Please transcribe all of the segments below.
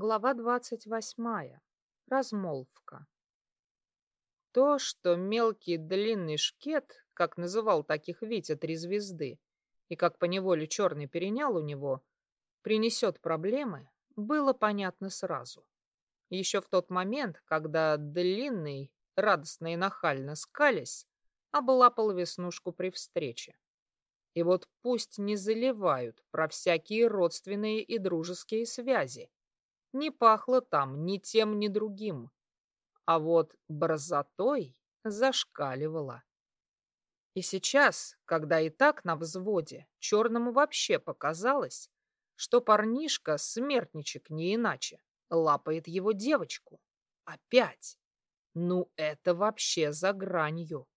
Глава двадцать восьмая. Размолвка. То, что мелкий длинный шкет, как называл таких Витя три звезды, и как поневоле черный перенял у него, принесет проблемы, было понятно сразу. Еще в тот момент, когда длинный, радостно и нахально скались, облапал веснушку при встрече. И вот пусть не заливают про всякие родственные и дружеские связи. Не пахло там ни тем, ни другим. А вот борзотой зашкаливало. И сейчас, когда и так на взводе, черному вообще показалось, что парнишка, смертничек не иначе, лапает его девочку. Опять. Ну, это вообще за гранью.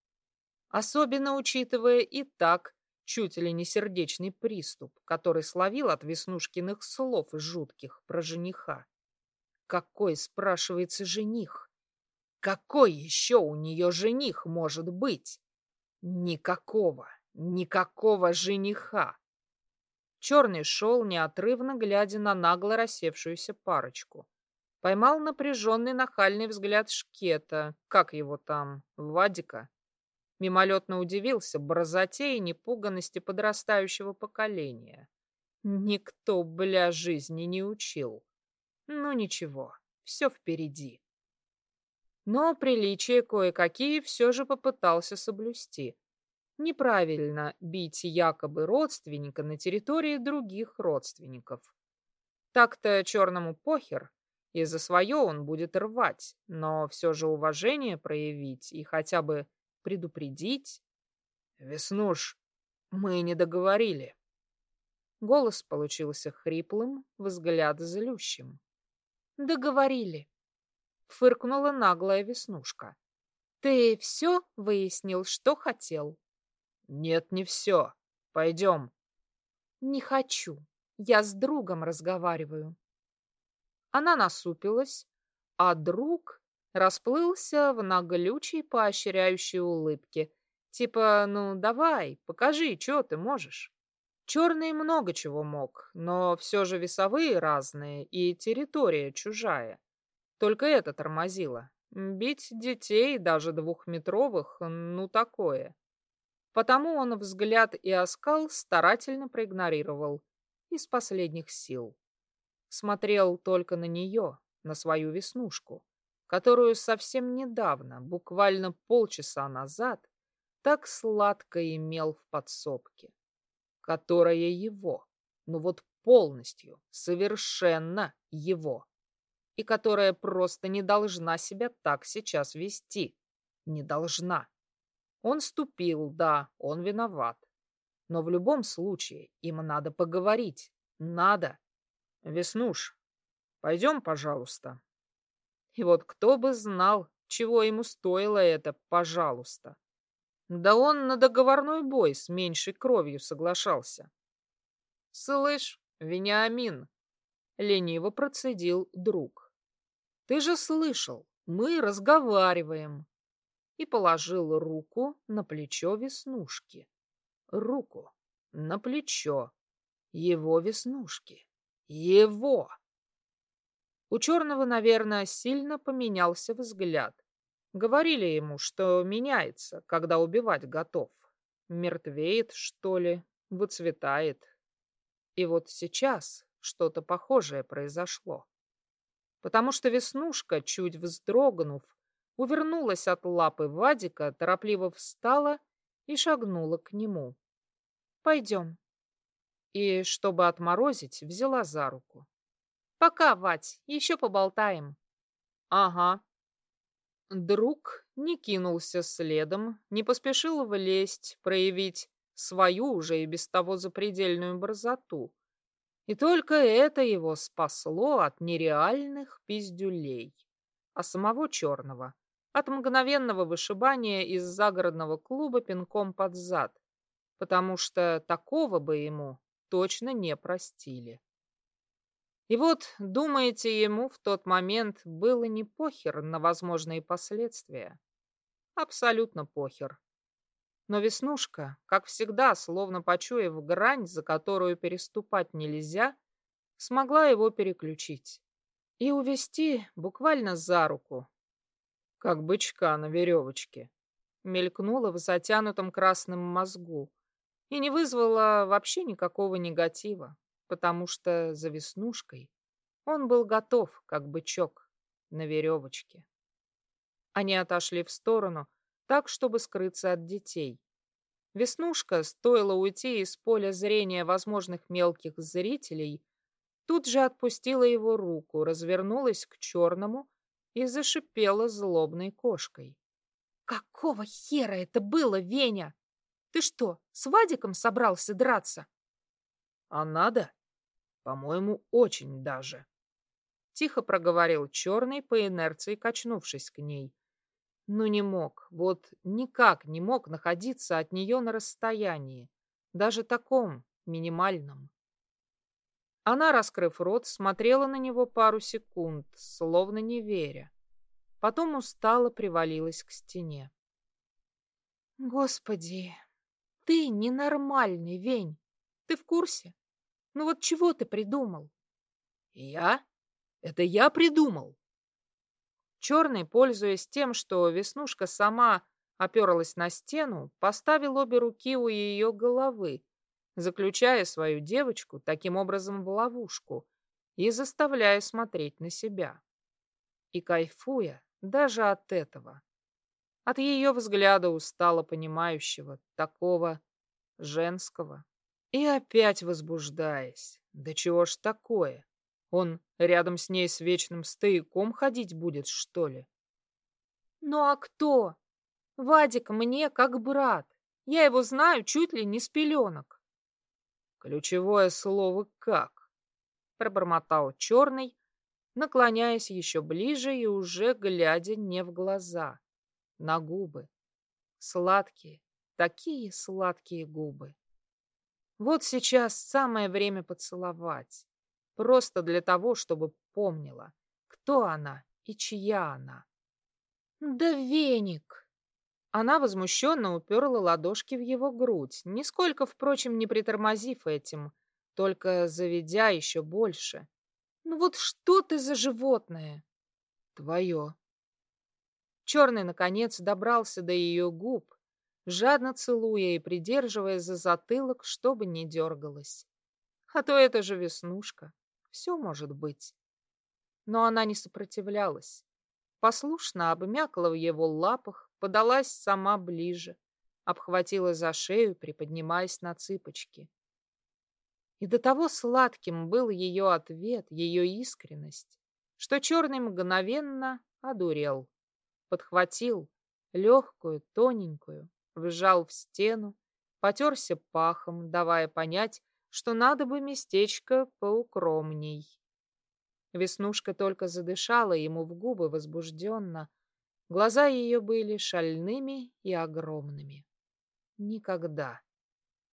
Особенно учитывая и так чуть ли не сердечный приступ, который словил от Веснушкиных слов жутких про жениха. Какой, спрашивается, жених? Какой еще у нее жених может быть? Никакого, никакого жениха. Черный шел, неотрывно глядя на нагло рассевшуюся парочку. Поймал напряженный нахальный взгляд Шкета, как его там, Вадика. Мимолетно удивился борзоте и непуганности подрастающего поколения. Никто, бля, жизни не учил. Ну ничего, все впереди. Но приличия кое-какие все же попытался соблюсти. Неправильно бить якобы родственника на территории других родственников. Так-то черному похер, и за свое он будет рвать, но все же уважение проявить и хотя бы предупредить. Веснуш, мы не договорили. Голос получился хриплым, взгляд злющим. Договорили. Фыркнула наглая Веснушка. Ты все выяснил, что хотел? Нет, не все. Пойдем. Не хочу. Я с другом разговариваю. Она насупилась, а друг расплылся в наглючей поощряющей улыбке. Типа, ну давай, покажи, что ты можешь. Черный много чего мог, но все же весовые разные и территория чужая. Только это тормозило. Бить детей, даже двухметровых, ну такое. Потому он взгляд и оскал старательно проигнорировал. Из последних сил. Смотрел только на нее, на свою веснушку которую совсем недавно, буквально полчаса назад, так сладко имел в подсобке, которая его, ну вот полностью, совершенно его, и которая просто не должна себя так сейчас вести, не должна. Он ступил, да, он виноват. Но в любом случае им надо поговорить. Надо. Веснуш, пойдем, пожалуйста. И вот кто бы знал, чего ему стоило это, пожалуйста. Да он на договорной бой с меньшей кровью соглашался. «Слышь, Вениамин!» — лениво процедил друг. «Ты же слышал, мы разговариваем!» И положил руку на плечо Веснушки. Руку на плечо его Веснушки. Его! У черного, наверное, сильно поменялся взгляд. Говорили ему, что меняется, когда убивать готов. Мертвеет, что ли, выцветает. И вот сейчас что-то похожее произошло. Потому что Веснушка, чуть вздрогнув, увернулась от лапы Вадика, торопливо встала и шагнула к нему. «Пойдем». И, чтобы отморозить, взяла за руку. Пока, Вать, еще поболтаем. Ага. Друг не кинулся следом, не поспешил влезть, проявить свою уже и без того запредельную борзоту. И только это его спасло от нереальных пиздюлей, а самого черного от мгновенного вышибания из загородного клуба пинком под зад, потому что такого бы ему точно не простили. И вот, думаете, ему в тот момент было не похер на возможные последствия? Абсолютно похер. Но Веснушка, как всегда, словно почуяв грань, за которую переступать нельзя, смогла его переключить. и увести буквально за руку, как бычка на веревочке, мелькнула в затянутом красном мозгу и не вызвала вообще никакого негатива, потому что за веснушкой он был готов, как бычок, на веревочке. Они отошли в сторону, так, чтобы скрыться от детей. Веснушка, стоило уйти из поля зрения возможных мелких зрителей, тут же отпустила его руку, развернулась к черному и зашипела злобной кошкой. «Какого хера это было, Веня? Ты что, с Вадиком собрался драться?» «А надо? По-моему, очень даже». Тихо проговорил черный, по инерции качнувшись к ней. Но не мог, вот никак не мог находиться от нее на расстоянии, даже таком, минимальном. Она, раскрыв рот, смотрела на него пару секунд, словно не веря. Потом устало привалилась к стене. «Господи, ты ненормальный, Вень. Ты в курсе? Ну вот чего ты придумал?» «Я? Это я придумал?» Черный, пользуясь тем, что Веснушка сама оперлась на стену, поставил обе руки у ее головы, заключая свою девочку таким образом в ловушку и заставляя смотреть на себя. И кайфуя даже от этого. От ее взгляда устало понимающего, такого женского. И опять возбуждаясь. Да чего ж такое? Он рядом с ней с вечным стояком ходить будет, что ли? Ну а кто? Вадик мне как брат. Я его знаю чуть ли не с пеленок. Ключевое слово «как», — пробормотал черный, наклоняясь еще ближе и уже глядя не в глаза, на губы. Сладкие, такие сладкие губы. Вот сейчас самое время поцеловать. Просто для того, чтобы помнила, кто она и чья она. «Да веник!» Она возмущенно уперла ладошки в его грудь, нисколько, впрочем, не притормозив этим, только заведя еще больше. «Ну вот что ты за животное?» «Твое». Черный, наконец, добрался до ее губ, жадно целуя и придерживая за затылок, чтобы не дергалась. А то это же веснушка. Все может быть. Но она не сопротивлялась. Послушно обмякла в его лапах, подалась сама ближе, обхватила за шею, приподнимаясь на цыпочки. И до того сладким был ее ответ, ее искренность, что черный мгновенно одурел, подхватил легкую, тоненькую, вжал в стену, потерся пахом, давая понять, что надо бы местечко поукромней. Веснушка только задышала ему в губы возбужденно, Глаза ее были шальными и огромными. Никогда.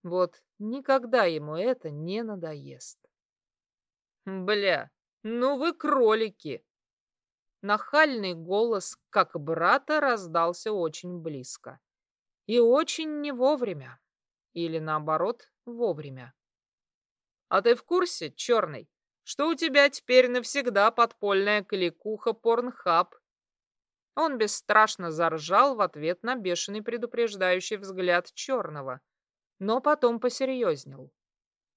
Вот никогда ему это не надоест. Бля, ну вы кролики! Нахальный голос, как брата, раздался очень близко. И очень не вовремя. Или наоборот, вовремя. А ты в курсе, черный, что у тебя теперь навсегда подпольная кликуха Порнхаб он бесстрашно заржал в ответ на бешеный предупреждающий взгляд черного, но потом посерьезнел.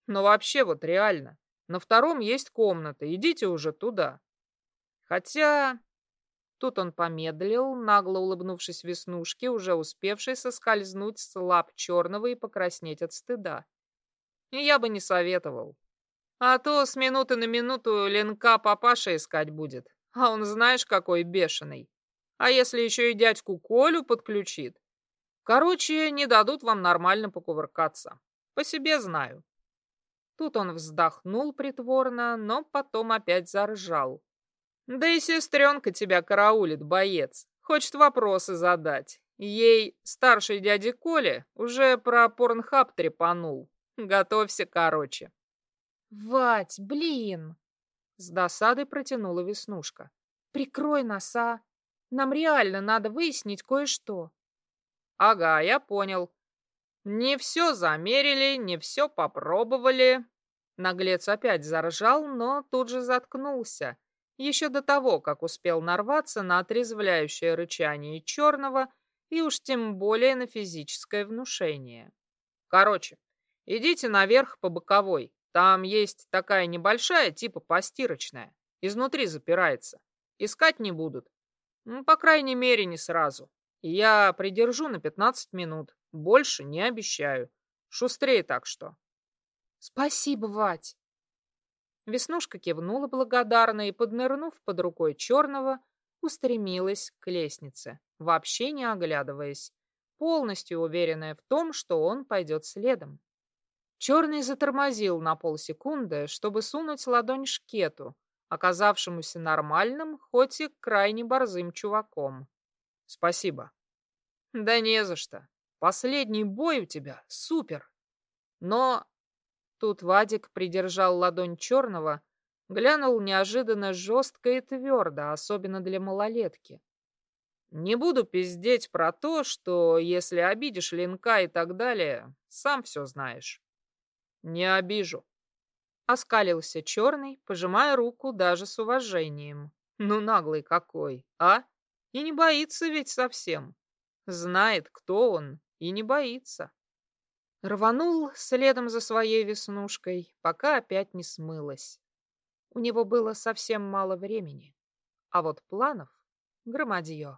«Но вообще вот реально, на втором есть комната, идите уже туда». Хотя... Тут он помедлил, нагло улыбнувшись Веснушке, уже успевшей соскользнуть с лап черного и покраснеть от стыда. Я бы не советовал. А то с минуты на минуту Ленка папаша искать будет. А он знаешь, какой бешеный. А если еще и дядьку Колю подключит? Короче, не дадут вам нормально покувыркаться. По себе знаю. Тут он вздохнул притворно, но потом опять заржал. Да и сестренка тебя караулит, боец. Хочет вопросы задать. Ей старший дядя Коля уже про порнхаб трепанул. Готовься, короче. Вать, блин! С досадой протянула Веснушка. Прикрой носа. Нам реально надо выяснить кое-что. Ага, я понял. Не все замерили, не все попробовали. Наглец опять заржал, но тут же заткнулся еще до того, как успел нарваться на отрезвляющее рычание черного и уж тем более на физическое внушение. Короче, идите наверх по боковой. Там есть такая небольшая, типа постирочная. Изнутри запирается. Искать не будут. Ну, по крайней мере, не сразу. Я придержу на 15 минут. Больше не обещаю. Шустрее так что. Спасибо, Вать. Веснушка кивнула благодарно и, поднырнув под рукой черного, устремилась к лестнице, вообще не оглядываясь, полностью уверенная в том, что он пойдет следом. Черный затормозил на полсекунды, чтобы сунуть ладонь шкету, оказавшемуся нормальным, хоть и крайне борзым чуваком. Спасибо. Да не за что. Последний бой у тебя супер. Но... Тут Вадик придержал ладонь черного, глянул неожиданно жестко и твердо, особенно для малолетки. Не буду пиздеть про то, что если обидишь Ленка и так далее, сам все знаешь. Не обижу. Оскалился черный, пожимая руку даже с уважением. Ну, наглый какой, а? И не боится ведь совсем. Знает, кто он, и не боится. Рванул следом за своей веснушкой, пока опять не смылась. У него было совсем мало времени, а вот планов громадье.